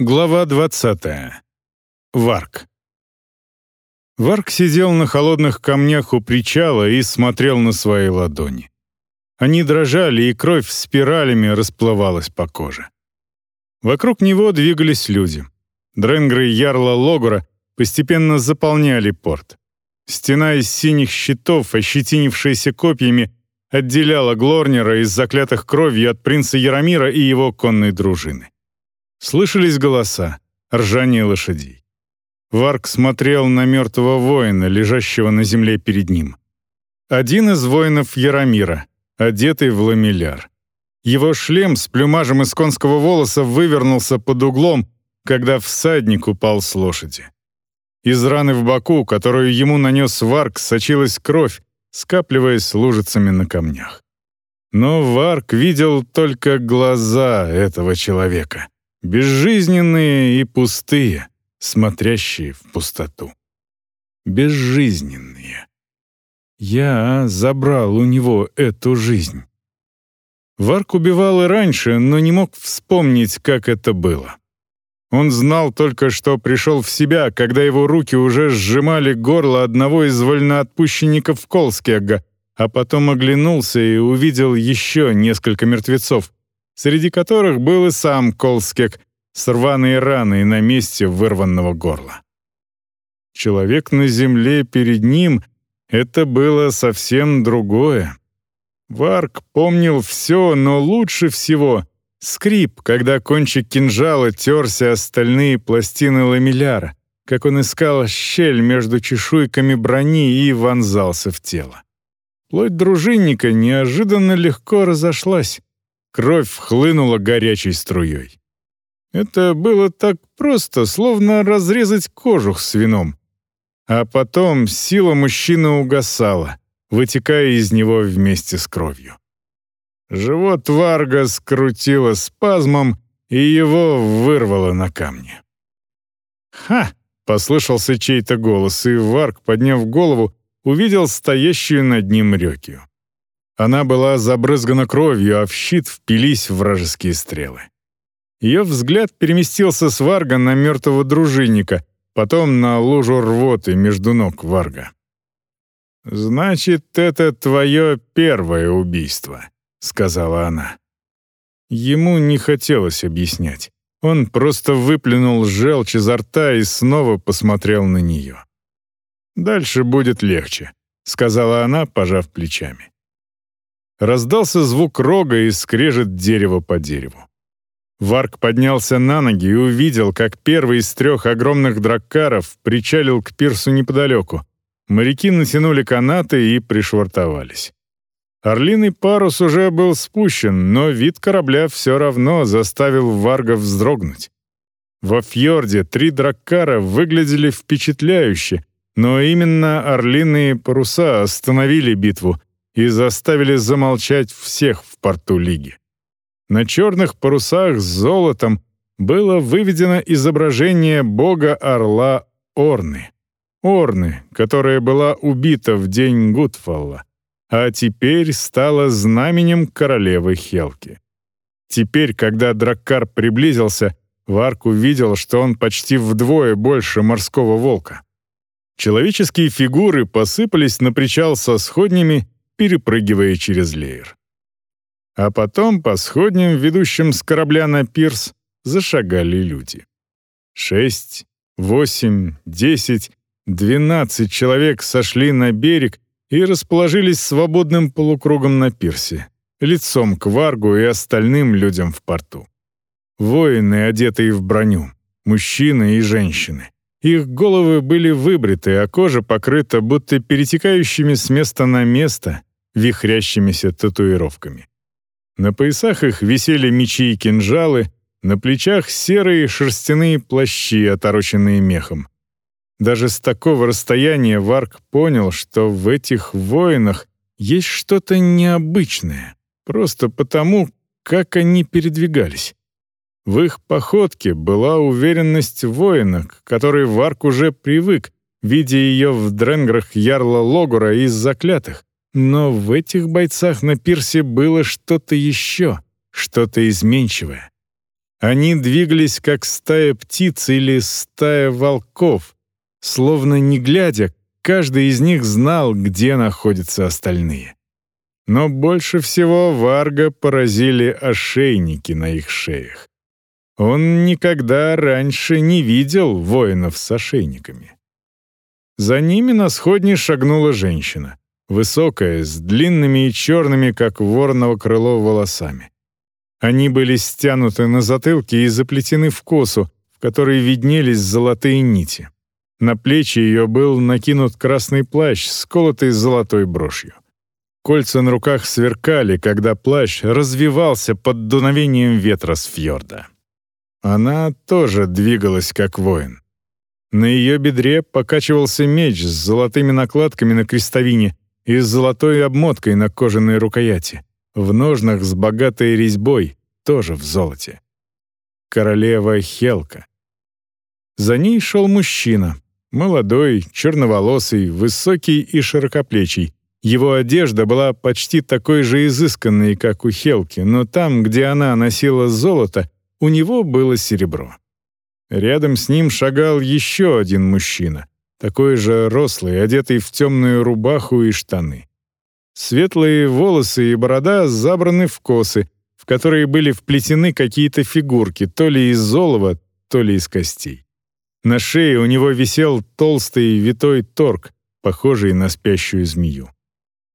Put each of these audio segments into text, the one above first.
Глава 20. Варк. Варк сидел на холодных камнях у причала и смотрел на свои ладони. Они дрожали, и кровь спиралями расплывалась по коже. Вокруг него двигались люди. Дренгры Ярла Логура постепенно заполняли порт. Стена из синих щитов, ощетинившаяся копьями, отделяла Глорнера из заклятых кровью от принца Яромира и его конной дружины. Слышались голоса, ржание лошадей. Варк смотрел на мертвого воина, лежащего на земле перед ним. Один из воинов Яромира, одетый в ламеляр. Его шлем с плюмажем из конского волоса вывернулся под углом, когда всадник упал с лошади. Из раны в боку, которую ему нанес Варк, сочилась кровь, скапливаясь лужицами на камнях. Но Варк видел только глаза этого человека — Безжизненные и пустые, смотрящие в пустоту. Безжизненные. Я забрал у него эту жизнь. Варк убивал и раньше, но не мог вспомнить, как это было. Он знал только, что пришел в себя, когда его руки уже сжимали горло одного из вольноотпущенников Колскега, а потом оглянулся и увидел еще несколько мертвецов, среди которых был и сам Колскек с рваной раной на месте вырванного горла. Человек на земле перед ним — это было совсем другое. Варк помнил все, но лучше всего — скрип, когда кончик кинжала терся остальные пластины ламеляра, как он искал щель между чешуйками брони и вонзался в тело. Плоть дружинника неожиданно легко разошлась, Кровь хлынула горячей струей. Это было так просто, словно разрезать кожух с вином. А потом сила мужчины угасала, вытекая из него вместе с кровью. Живот Варга скрутило спазмом, и его вырвало на камни. «Ха!» — послышался чей-то голос, и Варг, подняв голову, увидел стоящую над ним Рёкию. Она была забрызгана кровью, а в щит впились вражеские стрелы. Ее взгляд переместился с Варга на мертвого дружинника, потом на лужу рвоты между ног Варга. «Значит, это твое первое убийство», — сказала она. Ему не хотелось объяснять. Он просто выплюнул желчь изо рта и снова посмотрел на нее. «Дальше будет легче», — сказала она, пожав плечами. Раздался звук рога и скрежет дерево по дереву. Варк поднялся на ноги и увидел, как первый из трех огромных драккаров причалил к пирсу неподалеку. Моряки натянули канаты и пришвартовались. Орлиный парус уже был спущен, но вид корабля все равно заставил Варга вздрогнуть. Во фьорде три драккара выглядели впечатляюще, но именно орлиные паруса остановили битву, и заставили замолчать всех в порту Лиги. На черных парусах с золотом было выведено изображение бога орла Орны. Орны, которая была убита в день Гудфалла, а теперь стала знаменем королевы Хелки. Теперь, когда Драккар приблизился, Варк увидел, что он почти вдвое больше морского волка. Человеческие фигуры посыпались на причал со сходнями перепрыгивая через леер. А потом по сходням, ведущим с корабля на пирс, зашагали люди. Шесть, восемь, десять, двенадцать человек сошли на берег и расположились свободным полукругом на пирсе, лицом к Варгу и остальным людям в порту. Воины, одетые в броню, мужчины и женщины. Их головы были выбриты, а кожа покрыта будто перетекающими с места на место вихрящимися татуировками. На поясах их висели мечи и кинжалы, на плечах серые шерстяные плащи, отороченные мехом. Даже с такого расстояния Варк понял, что в этих воинах есть что-то необычное, просто потому, как они передвигались. В их походке была уверенность воина, к которой Варк уже привык, видя ее в дренграх Ярла Логура из заклятых. Но в этих бойцах на пирсе было что-то еще, что-то изменчивое. Они двигались, как стая птиц или стая волков, словно не глядя, каждый из них знал, где находятся остальные. Но больше всего Варга поразили ошейники на их шеях. Он никогда раньше не видел воинов с ошейниками. За ними на сходне шагнула женщина, высокая, с длинными и черными, как вороново крыло, волосами. Они были стянуты на затылке и заплетены в косу, в которой виднелись золотые нити. На плечи ее был накинут красный плащ, сколотый золотой брошью. Кольца на руках сверкали, когда плащ развивался под дуновением ветра с фьорда. Она тоже двигалась как воин. На ее бедре покачивался меч с золотыми накладками на крестовине и с золотой обмоткой на кожаной рукояти, в ножнах с богатой резьбой, тоже в золоте. Королева Хелка. За ней шел мужчина, молодой, черноволосый, высокий и широкоплечий. Его одежда была почти такой же изысканной, как у Хелки, но там, где она носила золото, у него было серебро. Рядом с ним шагал еще один мужчина, такой же рослый, одетый в темную рубаху и штаны. Светлые волосы и борода забраны в косы, в которые были вплетены какие-то фигурки, то ли из золова, то ли из костей. На шее у него висел толстый витой торг, похожий на спящую змею.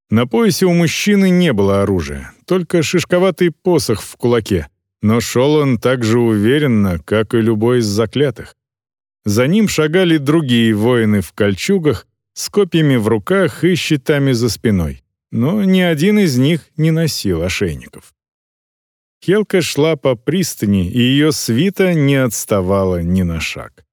На поясе у мужчины не было оружия, только шишковатый посох в кулаке — но шел он так же уверенно, как и любой из заклятых. За ним шагали другие воины в кольчугах, с копьями в руках и щитами за спиной, но ни один из них не носил ошейников. Хелка шла по пристани, и ее свита не отставала ни на шаг.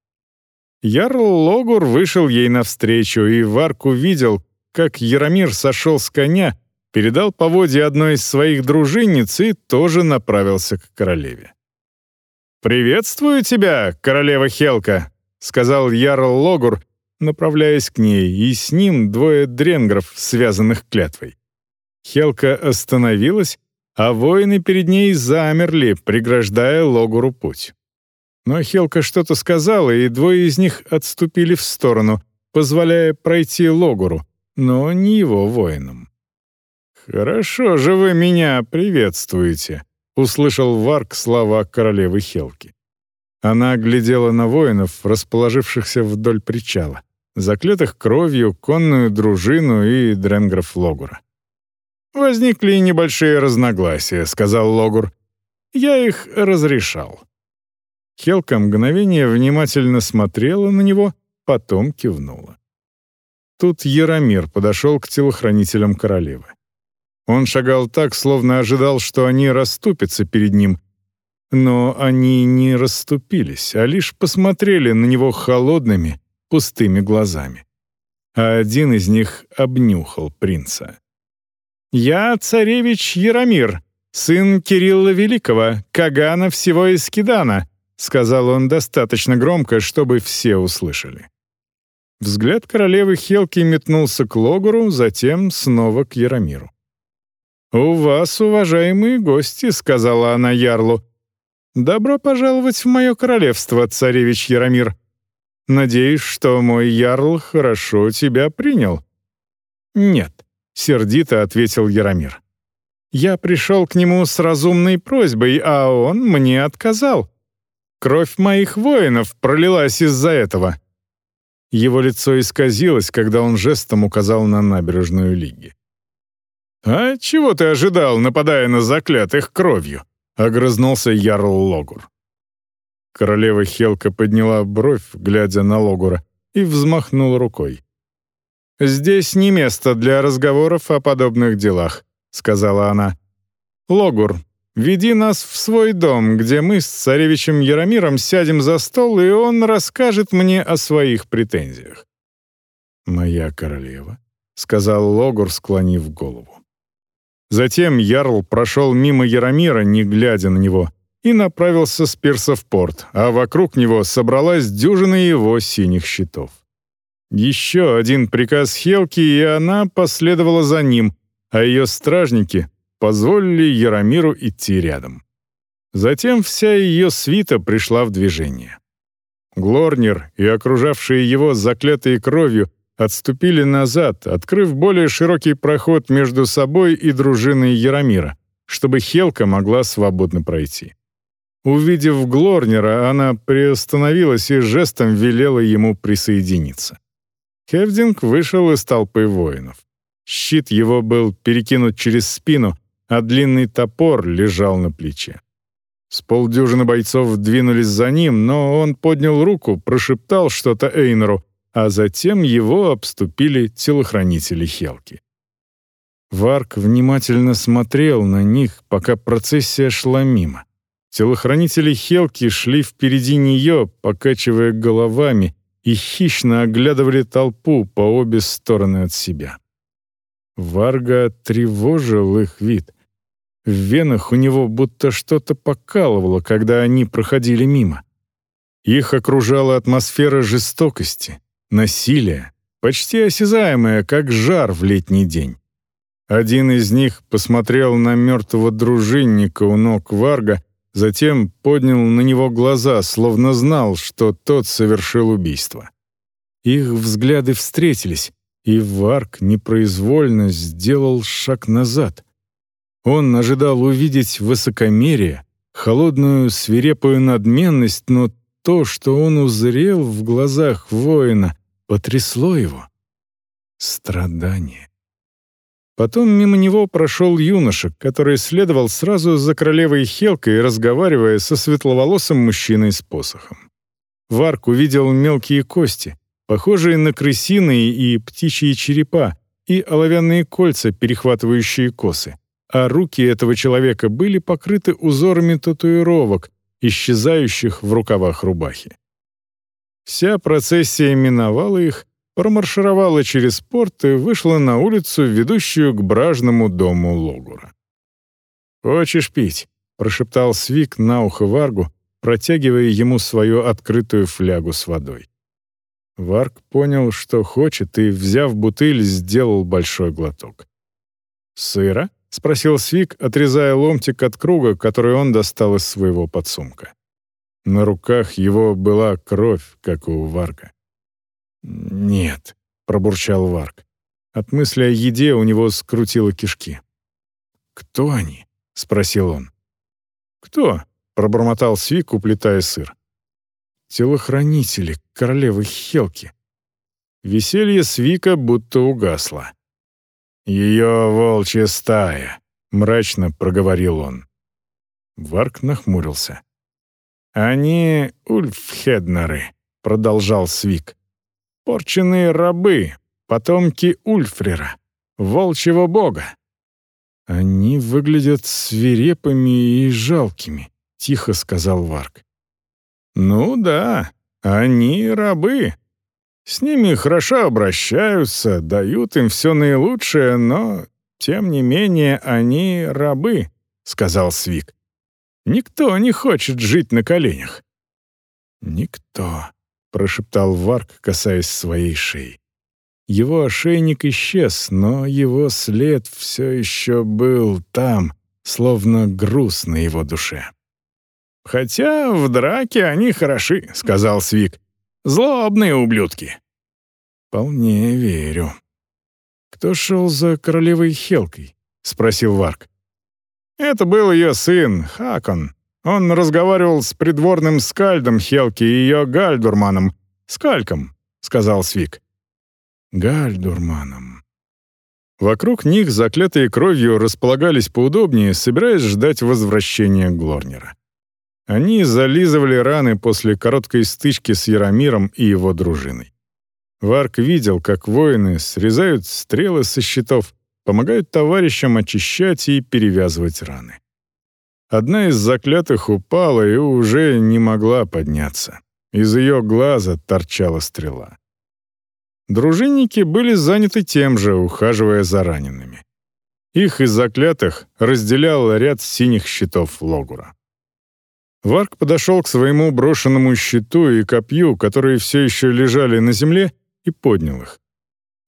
Ярл Логур вышел ей навстречу, и Варк увидел, как Яромир сошел с коня передал поводья одной из своих дружинниц и тоже направился к королеве. «Приветствую тебя, королева Хелка», — сказал Ярл Логур, направляясь к ней, и с ним двое дренгров, связанных клятвой. Хелка остановилась, а воины перед ней замерли, преграждая Логуру путь. Но Хелка что-то сказала, и двое из них отступили в сторону, позволяя пройти Логуру, но не его воинам. «Хорошо же вы меня приветствуете», — услышал Варк слова королевы Хелки. Она глядела на воинов, расположившихся вдоль причала, заклятых кровью, конную дружину и дренгров Логура. «Возникли небольшие разногласия», — сказал Логур. «Я их разрешал». Хелка мгновение внимательно смотрела на него, потом кивнула. Тут Яромир подошел к телохранителям королевы. Он шагал так, словно ожидал, что они расступятся перед ним. Но они не расступились, а лишь посмотрели на него холодными, пустыми глазами. А один из них обнюхал принца. «Я царевич Яромир, сын Кирилла Великого, Кагана всего Искидана», сказал он достаточно громко, чтобы все услышали. Взгляд королевы Хелки метнулся к Логуру, затем снова к Яромиру. «У вас, уважаемые гости», — сказала она Ярлу. «Добро пожаловать в мое королевство, царевич Яромир. Надеюсь, что мой Ярл хорошо тебя принял». «Нет», — сердито ответил Яромир. «Я пришел к нему с разумной просьбой, а он мне отказал. Кровь моих воинов пролилась из-за этого». Его лицо исказилось, когда он жестом указал на набережную Лиги. «А чего ты ожидал, нападая на заклятых кровью?» — огрызнулся Ярл Логур. Королева Хелка подняла бровь, глядя на Логура, и взмахнула рукой. «Здесь не место для разговоров о подобных делах», — сказала она. «Логур, веди нас в свой дом, где мы с царевичем Яромиром сядем за стол, и он расскажет мне о своих претензиях». «Моя королева», — сказал Логур, склонив голову. Затем Ярл прошел мимо Яромира, не глядя на него, и направился с пирса в порт, а вокруг него собралась дюжина его синих щитов. Еще один приказ Хелки, и она последовала за ним, а ее стражники позволили Яромиру идти рядом. Затем вся ее свита пришла в движение. Глорнер и окружавшие его заклятые кровью отступили назад, открыв более широкий проход между собой и дружиной Яромира, чтобы Хелка могла свободно пройти. Увидев Глорнера, она приостановилась и жестом велела ему присоединиться. Хевдинг вышел из толпы воинов. Щит его был перекинут через спину, а длинный топор лежал на плече. С полдюжины бойцов двинулись за ним, но он поднял руку, прошептал что-то Эйнеру, а затем его обступили телохранители Хелки. Варк внимательно смотрел на них, пока процессия шла мимо. Телохранители Хелки шли впереди нее, покачивая головами, и хищно оглядывали толпу по обе стороны от себя. Варга тревожил их вид. В венах у него будто что-то покалывало, когда они проходили мимо. Их окружала атмосфера жестокости, насилия, почти осязаемая, как жар в летний день. Один из них посмотрел на мертвого дружинника у ног Варга Затем поднял на него глаза, словно знал, что тот совершил убийство. Их взгляды встретились, и Варк непроизвольно сделал шаг назад. Он ожидал увидеть высокомерие, холодную свирепую надменность, но то, что он узрел в глазах воина, потрясло его. Страдание. Потом мимо него прошел юноша, который следовал сразу за королевой Хелкой, разговаривая со светловолосым мужчиной с посохом. Варк увидел мелкие кости, похожие на крысиные и птичьи черепа, и оловянные кольца, перехватывающие косы. А руки этого человека были покрыты узорами татуировок, исчезающих в рукавах рубахи. Вся процессия миновала их, промаршировала через порт и вышла на улицу, ведущую к бражному дому Логура. «Хочешь пить?» — прошептал Свик на ухо Варгу, протягивая ему свою открытую флягу с водой. Варг понял, что хочет, и, взяв бутыль, сделал большой глоток. «Сыра?» — спросил Свик, отрезая ломтик от круга, который он достал из своего подсумка. На руках его была кровь, как у Варга. «Нет», — пробурчал Варк. От мысли о еде у него скрутило кишки. «Кто они?» — спросил он. «Кто?» — пробормотал Свик, уплетая сыр. «Телохранители королевы Хелки». Веселье Свика будто угасло. «Ее волчья стая», — мрачно проговорил он. Варк нахмурился. «Они ульфхеднеры», — продолжал Свик. Порченные рабы, потомки Ульфрера, волчьего бога. Они выглядят свирепыми и жалкими, тихо сказал Варк. Ну да, они рабы. С ними хорошо обращаются, дают им все наилучшее, но, тем не менее, они рабы, сказал Свик. Никто не хочет жить на коленях. Никто, прошептал Варк, касаясь своей шеи. Его ошейник исчез, но его след все еще был там, словно груз на его душе. «Хотя в драке они хороши», — сказал Свик. «Злобные ублюдки». «Вполне верю». «Кто шел за королевой Хелкой?» — спросил Варк. «Это был ее сын, Хакон. Он разговаривал с придворным скальдом Хелки и ее Гальдурманом. «Скальком», — сказал Свик. «Гальдурманом». Вокруг них, заклятые кровью, располагались поудобнее, собираясь ждать возвращения Глорнера. Они зализывали раны после короткой стычки с Яромиром и его дружиной. Варк видел, как воины срезают стрелы со щитов, помогают товарищам очищать и перевязывать раны. Одна из заклятых упала и уже не могла подняться. Из ее глаза торчала стрела. Дружинники были заняты тем же, ухаживая за ранеными. Их из заклятых разделял ряд синих щитов Логура. Варк подошел к своему брошенному щиту и копью, которые все еще лежали на земле, и поднял их.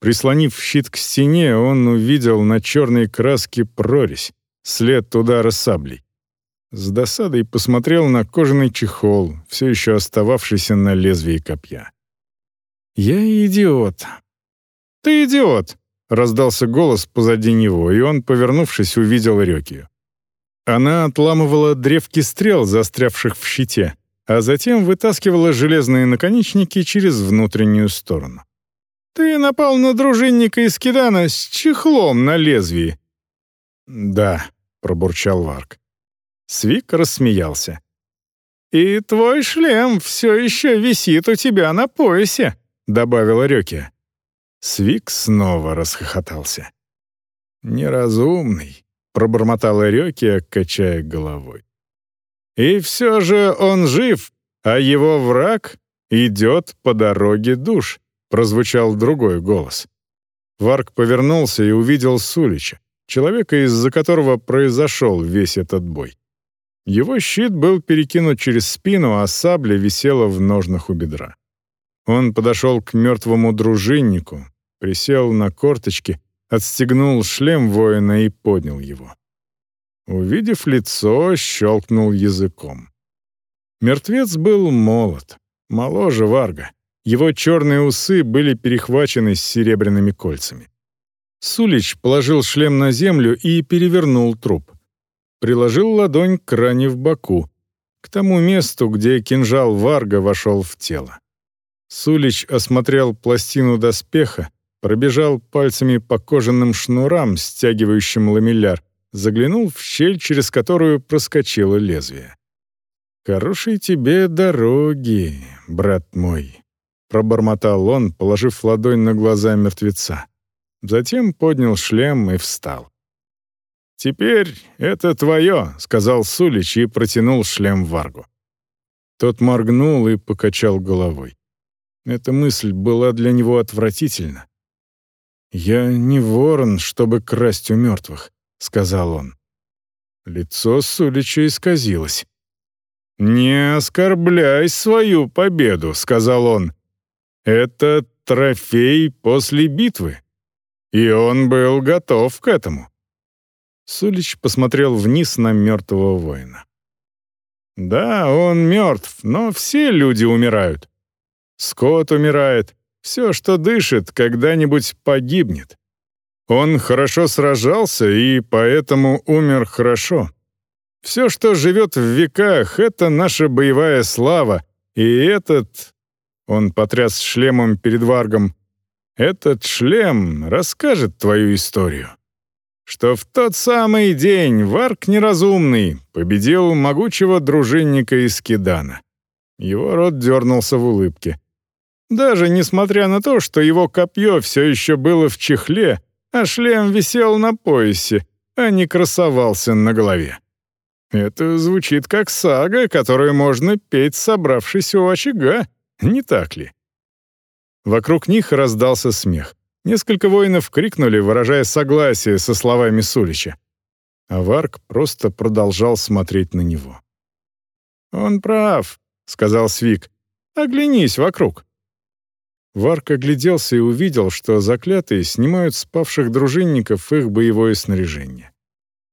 Прислонив щит к стене, он увидел на черной краске прорезь, след удара саблей. С досадой посмотрел на кожаный чехол, все еще остававшийся на лезвии копья. «Я идиот». «Ты идиот!» — раздался голос позади него, и он, повернувшись, увидел Рёкию. Она отламывала древки стрел, застрявших в щите, а затем вытаскивала железные наконечники через внутреннюю сторону. «Ты напал на дружинника из Кидана с чехлом на лезвии». «Да», — пробурчал Варк. Свик рассмеялся. «И твой шлем все еще висит у тебя на поясе», — добавила Рёки. Свик снова расхохотался. «Неразумный», — пробормотала Рёки, качая головой. «И все же он жив, а его враг идет по дороге душ», — прозвучал другой голос. Варк повернулся и увидел Сулича, человека, из-за которого произошел весь этот бой. Его щит был перекинут через спину, а сабля висела в ножнах у бедра. Он подошел к мертвому дружиннику, присел на корточки, отстегнул шлем воина и поднял его. Увидев лицо, щелкнул языком. Мертвец был молод, моложе Варга. Его черные усы были перехвачены серебряными кольцами. Сулич положил шлем на землю и перевернул труп приложил ладонь к ране в боку, к тому месту, где кинжал Варга вошел в тело. Сулич осмотрел пластину доспеха, пробежал пальцами по кожаным шнурам, стягивающим ламелляр, заглянул в щель, через которую проскочило лезвие. «Хорошей тебе дороги, брат мой», — пробормотал он, положив ладонь на глаза мертвеца. Затем поднял шлем и встал. «Теперь это твое», — сказал Сулич и протянул шлем Варгу. Тот моргнул и покачал головой. Эта мысль была для него отвратительна. «Я не ворон, чтобы красть у мертвых», — сказал он. Лицо Сулича исказилось. «Не оскорбляй свою победу», — сказал он. «Это трофей после битвы». И он был готов к этому. Сулич посмотрел вниз на мертвого воина. «Да, он мертв, но все люди умирают. Скот умирает, все, что дышит, когда-нибудь погибнет. Он хорошо сражался и поэтому умер хорошо. Все, что живет в веках, — это наша боевая слава, и этот...» Он потряс шлемом перед Варгом. «Этот шлем расскажет твою историю» что в тот самый день Варк Неразумный победил могучего дружинника из Кидана. Его рот дернулся в улыбке. Даже несмотря на то, что его копье все еще было в чехле, а шлем висел на поясе, а не красовался на голове. Это звучит как сага, которую можно петь, собравшись у очага, не так ли? Вокруг них раздался смех. Несколько воинов крикнули, выражая согласие со словами Сулича. А Варк просто продолжал смотреть на него. «Он прав», — сказал Свик. «Оглянись вокруг». Варк огляделся и увидел, что заклятые снимают с павших дружинников их боевое снаряжение.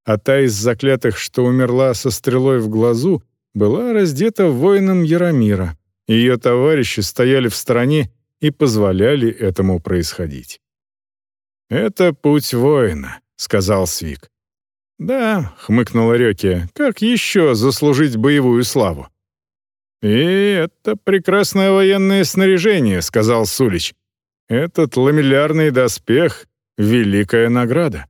А та из заклятых, что умерла со стрелой в глазу, была раздета воином Яромира. Ее товарищи стояли в стороне и позволяли этому происходить. «Это путь воина», — сказал Свик. «Да», — хмыкнула Рёки, — «как еще заслужить боевую славу?» «И это прекрасное военное снаряжение», — сказал Сулич. «Этот ламеллярный доспех — великая награда».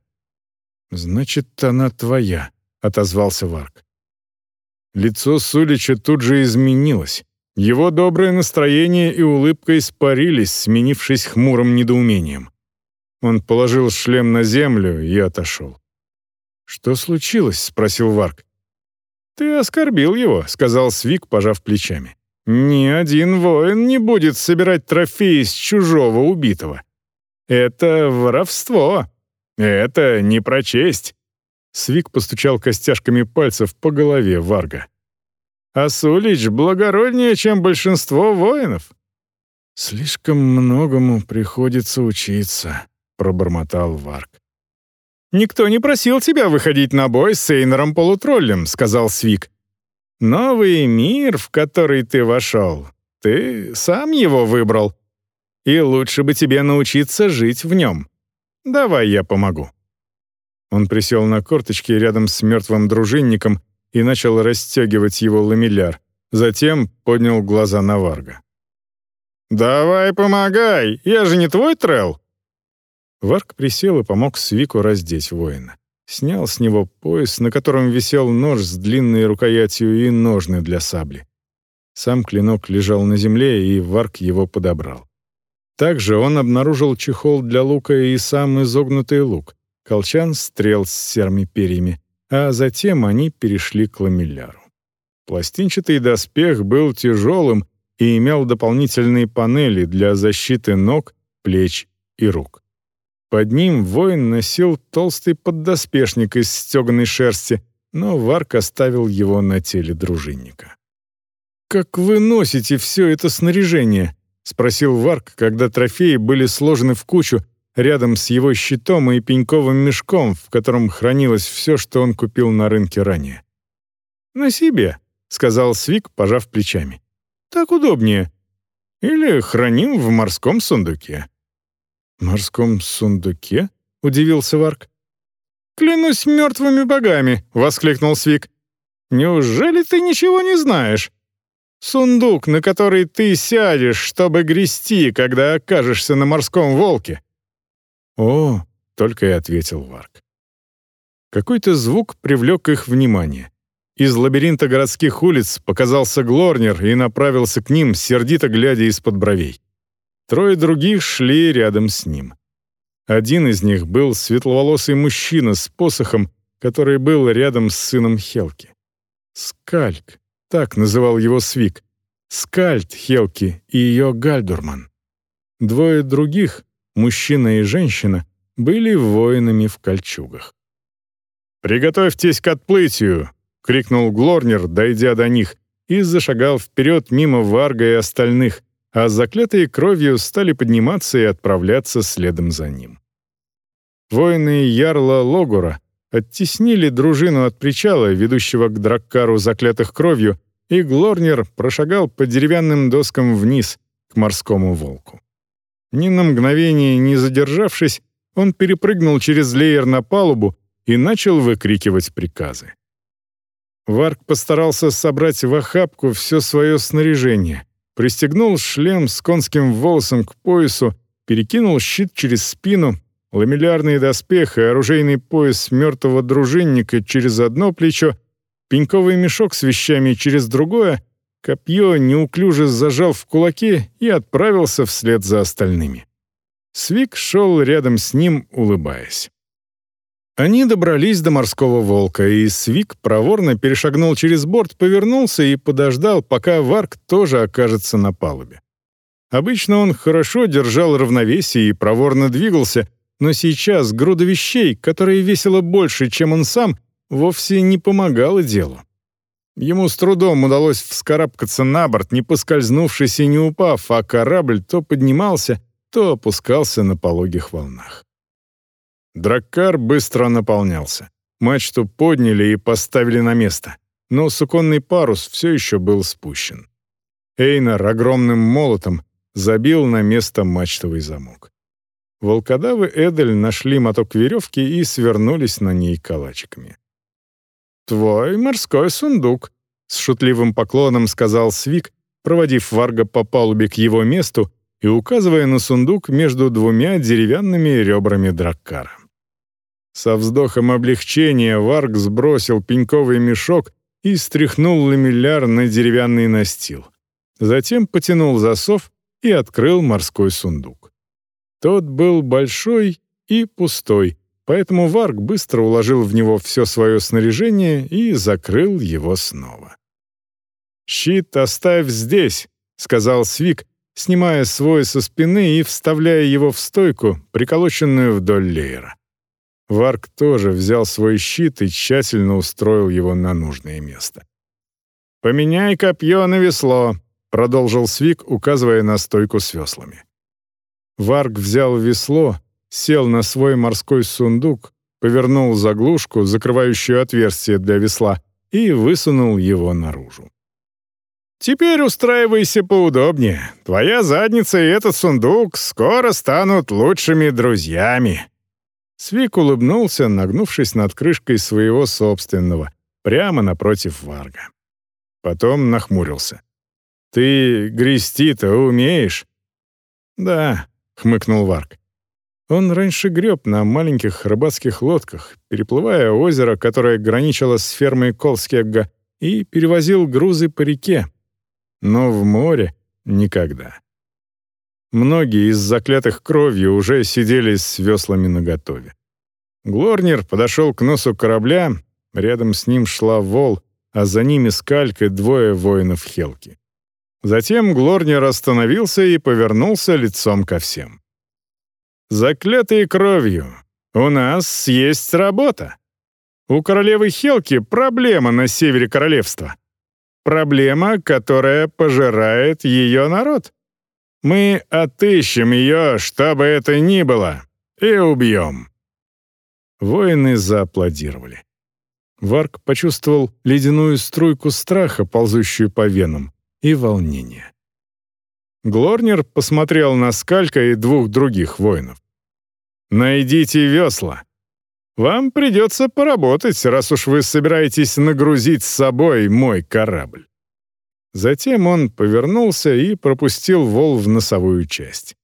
«Значит, она твоя», — отозвался Варк. Лицо Сулича тут же изменилось. Его доброе настроение и улыбка испарились, сменившись хмурым недоумением. Он положил шлем на землю и отошел. «Что случилось?» — спросил Варк. «Ты оскорбил его», — сказал Свик, пожав плечами. «Ни один воин не будет собирать трофеи с чужого убитого. Это воровство. Это не про честь». Свик постучал костяшками пальцев по голове Варга. «А Сулич благороднее, чем большинство воинов». «Слишком многому приходится учиться», — пробормотал Варк. «Никто не просил тебя выходить на бой с Эйнером Полутроллем», — сказал Свик. «Новый мир, в который ты вошел, ты сам его выбрал. И лучше бы тебе научиться жить в нем. Давай я помогу». Он присел на корточки рядом с мертвым дружинником и начал расстегивать его ламелляр. Затем поднял глаза на Варга. «Давай помогай, я же не твой трел!» Варг присел и помог Свику раздеть воина. Снял с него пояс, на котором висел нож с длинной рукоятью и ножны для сабли. Сам клинок лежал на земле, и Варг его подобрал. Также он обнаружил чехол для лука и сам изогнутый лук, колчан стрел с серыми перьями, а затем они перешли к ламелляру. Пластинчатый доспех был тяжелым и имел дополнительные панели для защиты ног, плеч и рук. Под ним воин носил толстый поддоспешник из стеганой шерсти, но Варк оставил его на теле дружинника. «Как вы носите все это снаряжение?» — спросил Варк, когда трофеи были сложены в кучу рядом с его щитом и пеньковым мешком, в котором хранилось все, что он купил на рынке ранее. «На себе», — сказал Свик, пожав плечами. «Так удобнее. Или храним в морском сундуке». «Морском сундуке?» — удивился Варк. «Клянусь мертвыми богами!» — воскликнул Свик. «Неужели ты ничего не знаешь? Сундук, на который ты сядешь, чтобы грести, когда окажешься на морском волке». «О!» — только и ответил Варк. Какой-то звук привлек их внимание. Из лабиринта городских улиц показался Глорнер и направился к ним, сердито глядя из-под бровей. Трое других шли рядом с ним. Один из них был светловолосый мужчина с посохом, который был рядом с сыном Хелки. Скальк, так называл его Свик. Скальд Хелки и ее Гальдурман. Двое других, мужчина и женщина, были воинами в кольчугах. «Приготовьтесь к отплытию!» — крикнул Глорнер, дойдя до них, и зашагал вперед мимо Варга и остальных, а заклятые кровью стали подниматься и отправляться следом за ним. Воины Ярла Логура оттеснили дружину от причала, ведущего к Драккару заклятых кровью, и Глорнер прошагал по деревянным доскам вниз, к морскому волку. Ни на мгновение не задержавшись, он перепрыгнул через леер на палубу и начал выкрикивать приказы. Варк постарался собрать в охапку все свое снаряжение, Пристегнул шлем с конским волосом к поясу, перекинул щит через спину, ламеллярный доспех и оружейный пояс мертвого дружинника через одно плечо, пеньковый мешок с вещами через другое, копье неуклюже зажал в кулаке и отправился вслед за остальными. Свик шел рядом с ним, улыбаясь. Они добрались до морского волка, и Свик проворно перешагнул через борт, повернулся и подождал, пока Варк тоже окажется на палубе. Обычно он хорошо держал равновесие и проворно двигался, но сейчас груда вещей, которая весила больше, чем он сам, вовсе не помогала делу. Ему с трудом удалось вскарабкаться на борт, не поскользнувшись и не упав, а корабль то поднимался, то опускался на пологих волнах. Драккар быстро наполнялся. Мачту подняли и поставили на место, но суконный парус все еще был спущен. Эйнар огромным молотом забил на место мачтовый замок. Волкодавы Эдель нашли моток веревки и свернулись на ней калачиками. «Твой морской сундук», — с шутливым поклоном сказал Свик, проводив Варга по палубе к его месту и указывая на сундук между двумя деревянными ребрами драккара. Со вздохом облегчения Варг сбросил пеньковый мешок и стряхнул ламелляр на деревянный настил. Затем потянул засов и открыл морской сундук. Тот был большой и пустой, поэтому Варг быстро уложил в него все свое снаряжение и закрыл его снова. «Щит оставь здесь», — сказал Свик, снимая свой со спины и вставляя его в стойку, приколоченную вдоль леера. Варк тоже взял свой щит и тщательно устроил его на нужное место. «Поменяй копье на весло», — продолжил Свик, указывая на стойку с веслами. Варк взял весло, сел на свой морской сундук, повернул заглушку, закрывающую отверстие для весла, и высунул его наружу. «Теперь устраивайся поудобнее. Твоя задница и этот сундук скоро станут лучшими друзьями». Свик улыбнулся, нагнувшись над крышкой своего собственного, прямо напротив Варга. Потом нахмурился. «Ты грести-то умеешь?» «Да», — хмыкнул Варг. Он раньше греб на маленьких рыбацких лодках, переплывая озеро, которое граничило с фермой Колскегга, и перевозил грузы по реке. Но в море никогда. Многие из заклятых кровью уже сидели с веслами наготове. Глорнер подошел к носу корабля, рядом с ним шла вол, а за ними скалька двое воинов Хелки. Затем Глорнер остановился и повернулся лицом ко всем. «Заклятые кровью, у нас есть работа. У королевы Хелки проблема на севере королевства. Проблема, которая пожирает ее народ. Мы отыщем ее, что бы это ни было, и убьем». Воины зааплодировали. Варк почувствовал ледяную струйку страха, ползущую по венам, и волнение. Глорнер посмотрел на Скалька и двух других воинов. «Найдите весла. Вам придется поработать, раз уж вы собираетесь нагрузить с собой мой корабль». Затем он повернулся и пропустил вол в носовую часть.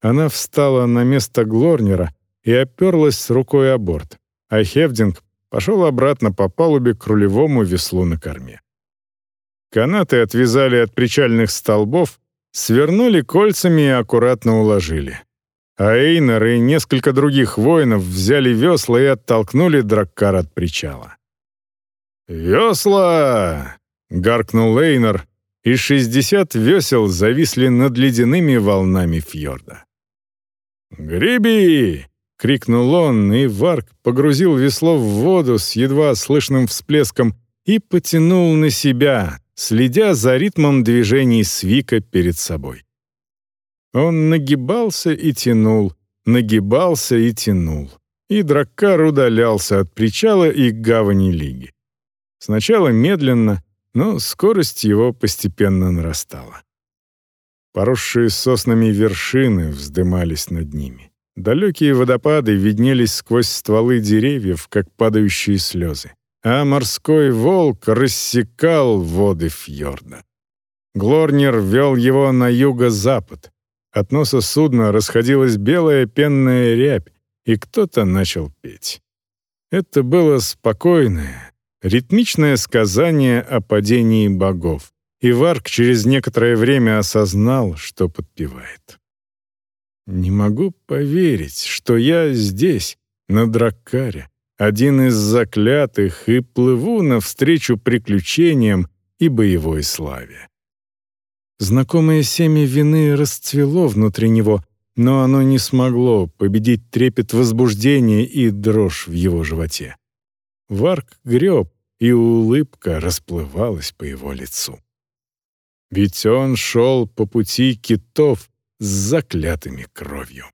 Она встала на место Глорнера и оперлась рукой о борт, а Хевдинг пошел обратно по палубе к рулевому веслу на корме. Канаты отвязали от причальных столбов, свернули кольцами и аккуратно уложили. А Эйнер и несколько других воинов взяли весла и оттолкнули Драккар от причала. «Весла!» гаркнул Лейнер, и шестьдесят весел зависли над ледяными волнами фьорда. «Греби!» — крикнул он, и Варк погрузил весло в воду с едва слышным всплеском и потянул на себя, следя за ритмом движений Свика перед собой. Он нагибался и тянул, нагибался и тянул, и Драккар удалялся от причала и гавани Лиги. Сначала медленно, но скорость его постепенно нарастала. Поросшие соснами вершины вздымались над ними. Далекие водопады виднелись сквозь стволы деревьев, как падающие слезы. А морской волк рассекал воды фьорда. Глорнер вел его на юго-запад. От носа судна расходилась белая пенная рябь, и кто-то начал петь. Это было спокойное, Ритмичное сказание о падении богов. И Варк через некоторое время осознал, что подпевает. «Не могу поверить, что я здесь, на Драккаре, один из заклятых, и плыву навстречу приключениям и боевой славе». Знакомое семя вины расцвело внутри него, но оно не смогло победить трепет возбуждения и дрожь в его животе. Варк греб, и улыбка расплывалась по его лицу. Ведь он шел по пути китов с заклятыми кровью.